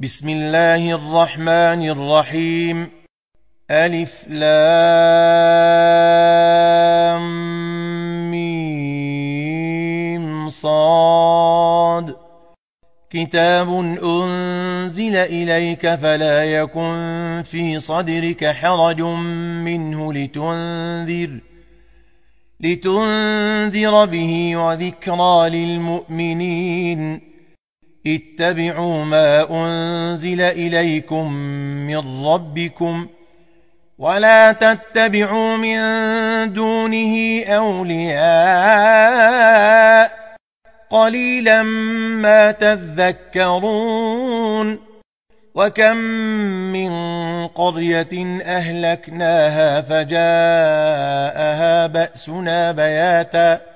بسم الله الرحمن الرحيم. ألف لام ميم صاد. كتاب أنزل إليك فلا يكن في صدرك حرج منه لتنذر لتنذر به وذكرى للمؤمنين. اتبعوا ما أنزل إليكم من ربكم ولا تتبعوا من دونه أولياء. قليلا ما تذكرون. وكم من قرية أهلكناها فجاءها بأسنا بياتا.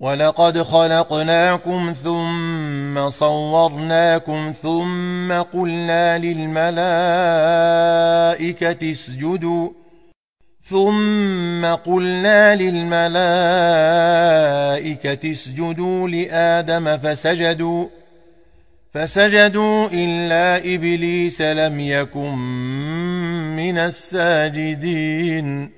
ولقد خلقناكم ثم صورناكم ثم قلنا للملائكة اسجدوا ثم قلنا للملائكة اسجدوا لآدم فسجدوا فسجدوا إلا إبليس لم يكن من الساجدين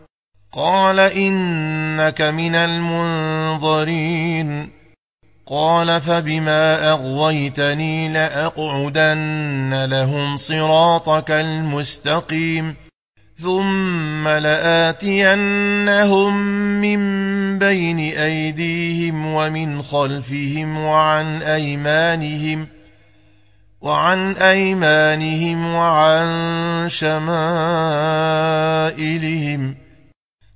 قال إنك من المنظرين. قال فبما أغويتني لأقعدن لهم صراطك المستقيم. ثم لآتينهم من بين أيديهم ومن خلفهم وعن أيمانهم وعن أيمانهم وعن شمائلهم.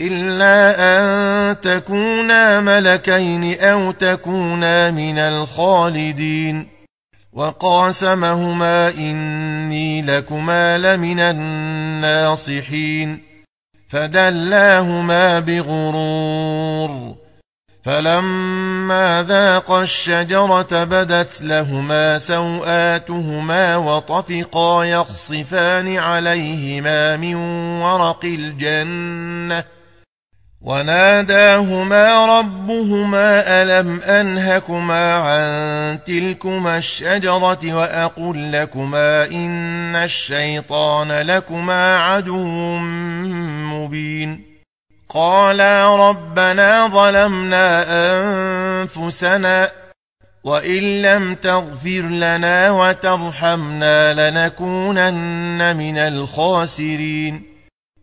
إلا أن تكونا ملكين أو تكونا من الخالدين. وقاسمهما إني لكما لمن الناصحين. فدلاهما بغرور. فلما ذاقا الشجرة بدت لهما سوآتهما وطفقا يخصفان عليهما من ورق الجنة. وناداهما ربهما ألم أنهكما عن تلكما الشجرة وأقل لكما إن الشيطان لكما عدو مبين قالا ربنا ظلمنا أنفسنا وإن لم تغفر لنا وترحمنا لنكونن من الخاسرين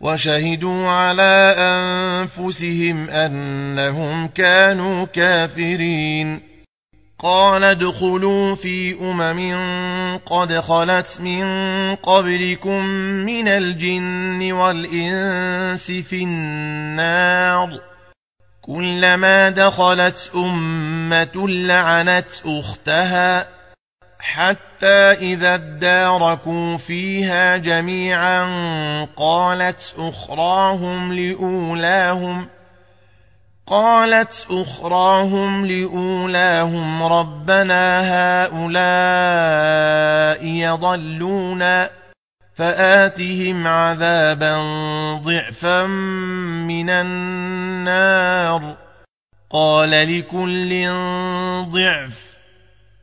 وشهدوا على أنفسهم أنهم كانوا كافرين. قال ادخلوا في أمم قد خلت من قبلكم من الجن والإنس في النار. كلما دخلت أمة لعنت أختها. حتى إذا اداركوا فيها جميعا قالت أخراهم لأولاهم قالت أخراهم لأولاهم ربنا هؤلاء يضلونا فآتهم عذابا ضعفا من النار. قال لكل ضعف.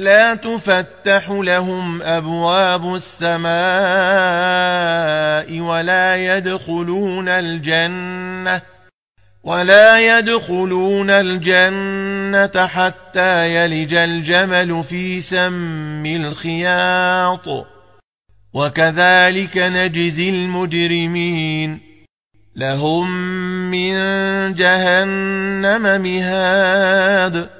لا تفتح لهم أبواب السماء ولا يدخلون الجنة ولا يدخلون الجنة حتى يلج الجمل في سم الخياط. وكذلك نجزي المجرمين. لهم من جهنم مهاد.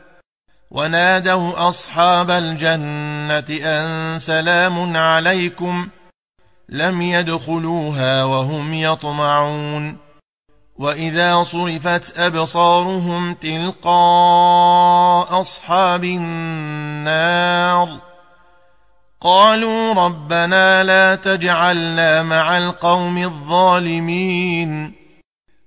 ونادوا أصحاب الجنة أن سلام عليكم لم يدخلوها وهم يطمعون وإذا صرفت أبصارهم تلقاء أصحاب النار قالوا ربنا لا تجعلنا مع القوم الظالمين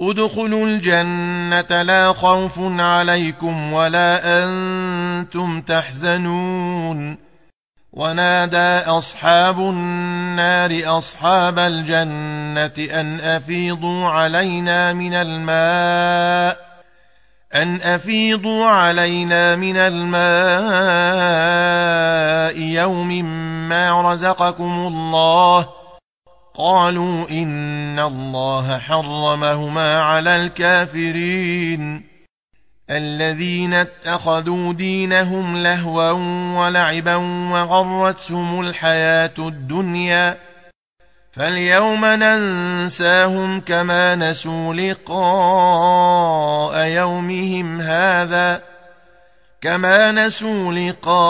ادخلوا الجنة لا خوف عليكم ولا أنتم تحزنون. ونادى أصحاب النار أصحاب الجنة أن أفيضوا علينا من الماء أن أفيضوا علينا من الماء. يوم ما رزقكم الله قالوا إن الله حرمهما على الكافرين. الذين اتخذوا دينهم لهوا ولعبا وغرتهم الحياة الدنيا. فاليوم ننساهم كما نسوا لقاء يومهم هذا. كما نسوا لقاء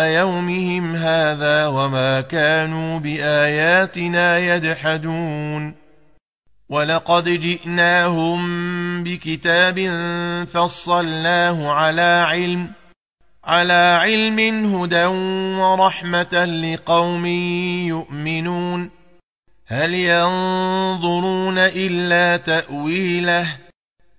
يومهم هذا وما كانوا بآياتنا يجحدون ولقد جئناهم بكتاب فصلناه على علم على علم هدى ورحمة لقوم يؤمنون هل ينظرون إلا تأويله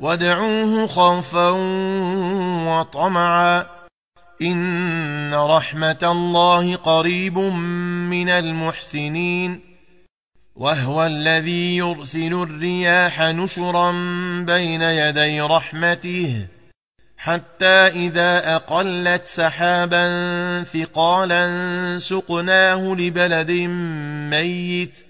وادعوه خوفا وطمعا. إن رحمة الله قريب من المحسنين. وهو الذي يرسل الرياح نشرا بين يدي رحمته. حتى إذا أقلت سحابا ثقالا سقناه لبلد ميت.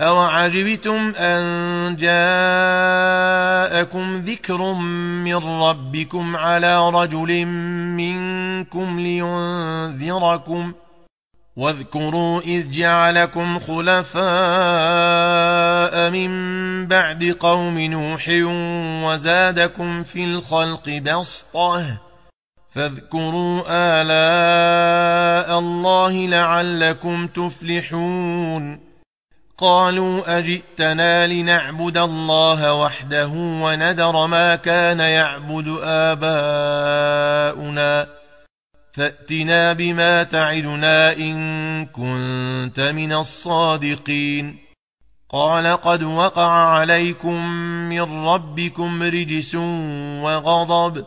أوعجبتم أن جاءكم ذكر من ربكم على رجل منكم لينذركم واذكروا إذ جعلكم خلفاء من بعد قوم نوح وزادكم في الخلق بسطة فاذكروا آلاء الله لعلكم تفلحون قالوا أجئتنا لنعبد الله وحده وندر ما كان يعبد آباؤنا فأتنا بما تعدنا إن كنت من الصادقين قال قد وقع عليكم من ربكم رجس وغضب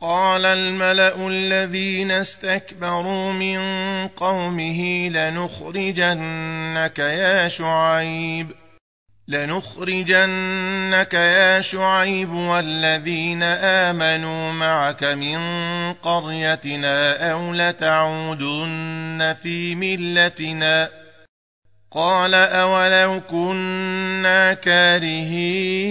قال الملأ الذين استكبروا من قومه لنخرجنك يا شعيب لنخرجنك يا شعيب والذين آمنوا معك من قريتنا أو لتعودن في ملتنا. قال أولو كنا كارهين.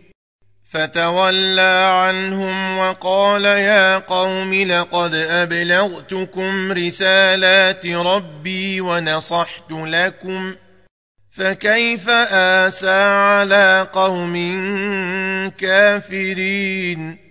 فتولى عنهم وقال يا قوم لقد أبلغتكم رسالات ربي ونصحت لكم فكيف آسى على قوم كافرين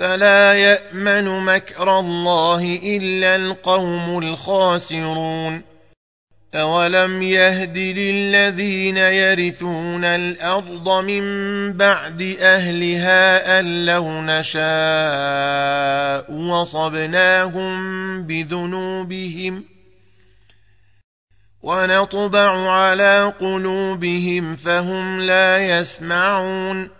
فلا يأمن مكر الله إلا القوم الخاسرون. أولم يهد للذين يرثون الأرض من بعد أهلها أن لو نشاء وصبناهم بذنوبهم ونطبع على قلوبهم فهم لا يسمعون.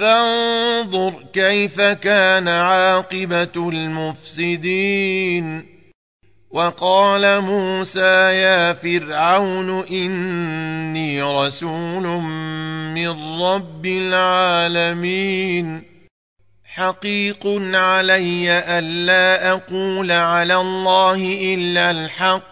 فانظر كيف كان عاقبة المفسدين. وقال موسى يا فرعون إني رسول من رب العالمين. حقيق علي ألا أقول على الله إلا الحق.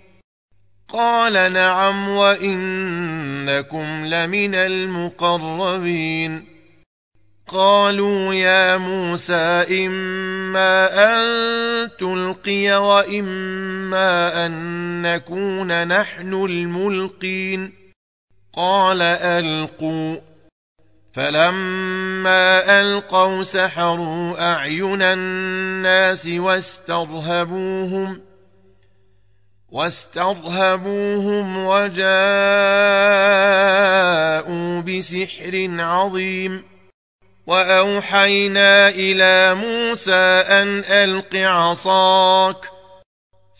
قال نعم وإنكم لمن المقربين. قالوا يا موسى إما أن تلقي وإما أن نكون نحن الملقين. قال ألقوا. فلما ألقوا سحروا أعين الناس واسترهبوهم ۖ. واسترهبوهم وجاءوا بسحر عظيم. وأوحينا إلى موسى أن ألق عصاك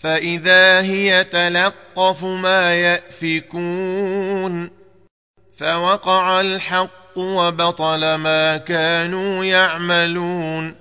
فإذا هي تلقف ما يأفكون. فوقع الحق وبطل ما كانوا يعملون.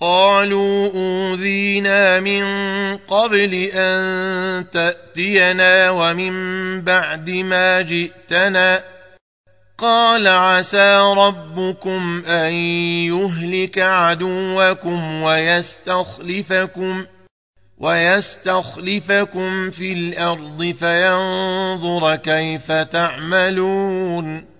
قالوا أوذينا من قبل أن تأتينا ومن بعد ما جئتنا. قال عسى ربكم أن يهلك عدوكم ويستخلفكم ويستخلفكم في الأرض فينظر كيف تعملون.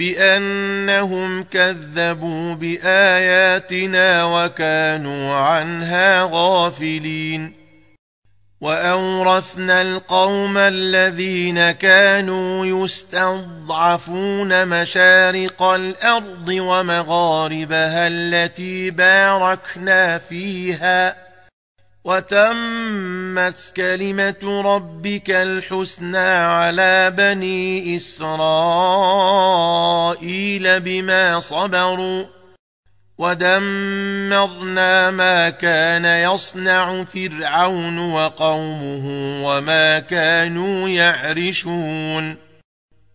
بأنهم كذبوا بآياتنا وكانوا عنها غافلين. وأورثنا القوم الذين كانوا يستضعفون مشارق الأرض ومغاربها التي باركنا فيها. وتمت كلمة ربك الحسنى على بني إسرائيل بما صبروا ودمرنا ما كان يصنع فرعون وقومه وما كانوا يعرشون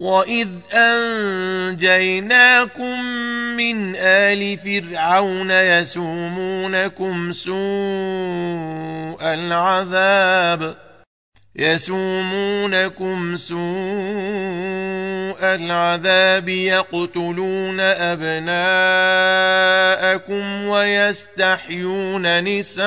وإذ أنجيناكم من آل فرعون يسومونكم سوء العذاب يسومونكم سوء العذاب يقتلون أبناءكم ويستحيون نساءكم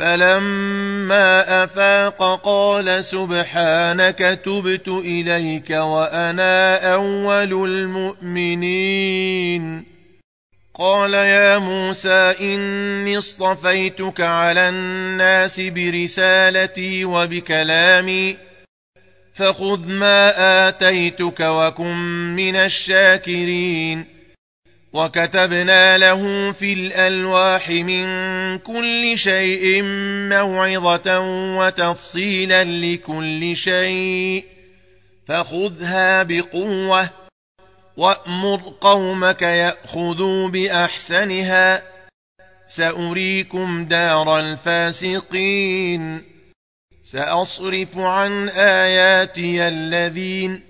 فلما افاق قال سبحانك تبت اليك وأنا اول المؤمنين. قال يا موسى اني اصطفيتك على الناس برسالتي وبكلامي فخذ ما آتيتك وكن من الشاكرين. وكتبنا له في الألواح من كل شيء موعظة وتفصيلا لكل شيء. فخذها بقوة وأمر قومك يأخذوا بأحسنها. سأريكم دار الفاسقين. سأصرف عن آياتي الذين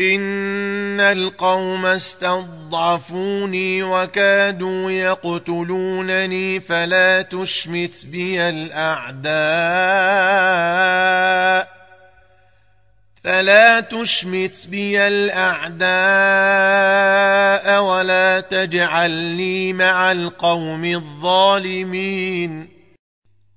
إن القوم استضعفوني وكادوا يقتلونني فلا تشمت بي الأعداء فلا تشمت بي الأعداء ولا تجعلني مع القوم الظالمين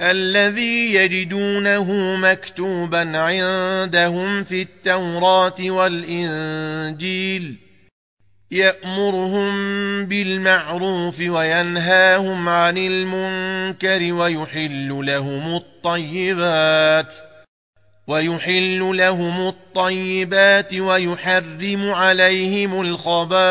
الذي يجدونه مكتوبا عندهم في التوراة والإنجيل. يأمرهم بالمعروف وينهاهم عن المنكر ويحل لهم الطيبات ويحل لهم الطيبات ويحرم عليهم الخبائث.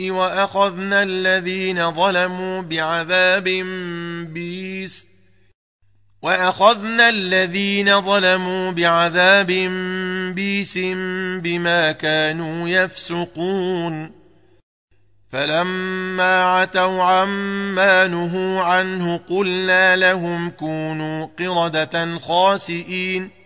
وأخذنا الذين ظلموا بعذاب بيس وأخذنا الذين ظلموا بعذاب بيس بما كانوا يفسقون. فلما عتوا عما نهوا عنه قلنا لهم كونوا قردة خاسئين.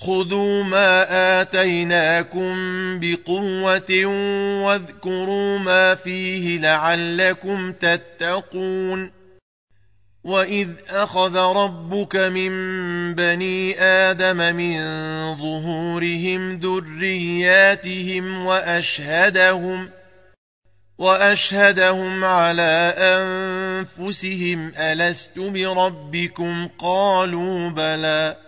خذوا ما آتيناكم بقوة واذكروا ما فيه لعلكم تتقون وإذ أخذ ربك من بني آدم من ظهورهم ذرياتهم وأشهدهم وأشهدهم على أنفسهم ألست بربكم قالوا بلى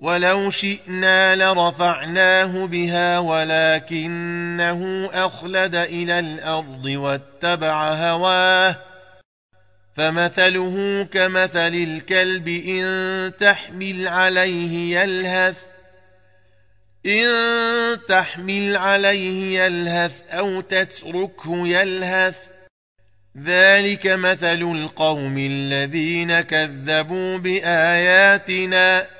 ولو شئنا لرفعناه بها ولكنه أخلد إلى الأرض واتبع هواه فمثله كمثل الكلب إن تحمل عليه يلهث إن تحمل عليه يلهث أو تتركه يلهث ذلك مثل القوم الذين كذبوا بآياتنا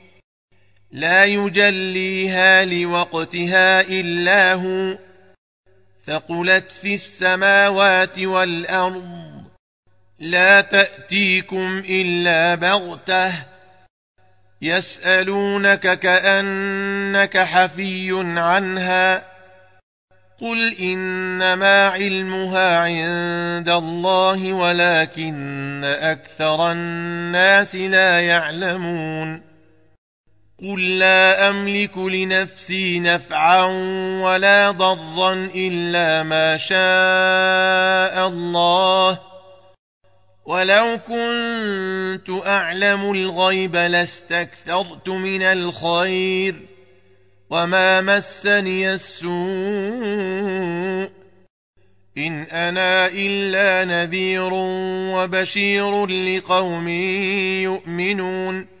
لا يجليها لوقتها إلا هو. ثقلت في السماوات والأرض. لا تأتيكم إلا بغتة. يسألونك كأنك حفي عنها. قل إنما علمها عند الله ولكن أكثر الناس لا يعلمون. قل لا أملك لنفسي نفعا ولا ضرا إلا ما شاء الله ولو كنت أعلم الغيب لاستكثرت من الخير وما مسني السوء إن أنا إلا نذير وبشير لقوم يؤمنون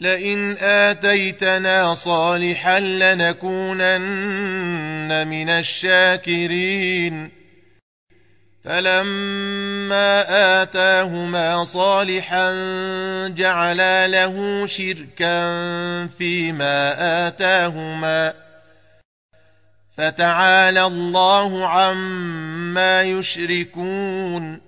لئن آتيتنا صالحا لنكونن من الشاكرين. فلما آتاهما صالحا جعلا له شركا فيما آتاهما. فتعالى الله عما يشركون.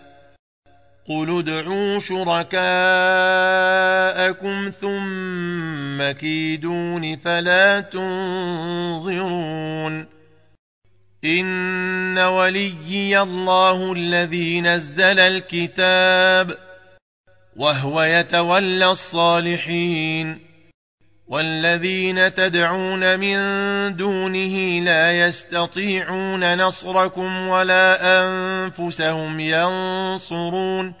قل ادعوا شركاءكم ثم كيدون فلا تنظرون. إن وليي الله الذي نزل الكتاب وهو يتولى الصالحين. والذين تدعون من دونه لا يستطيعون نصركم ولا أنفسهم ينصرون.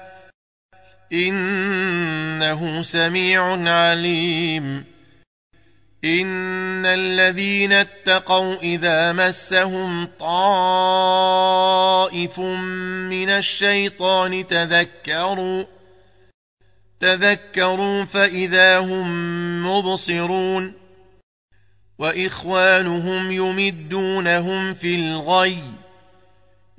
إنه سميع عليم. إن الذين اتقوا إذا مسهم طائف من الشيطان تذكروا تذكروا فإذا هم مبصرون. وإخوانهم يمدونهم في الغي.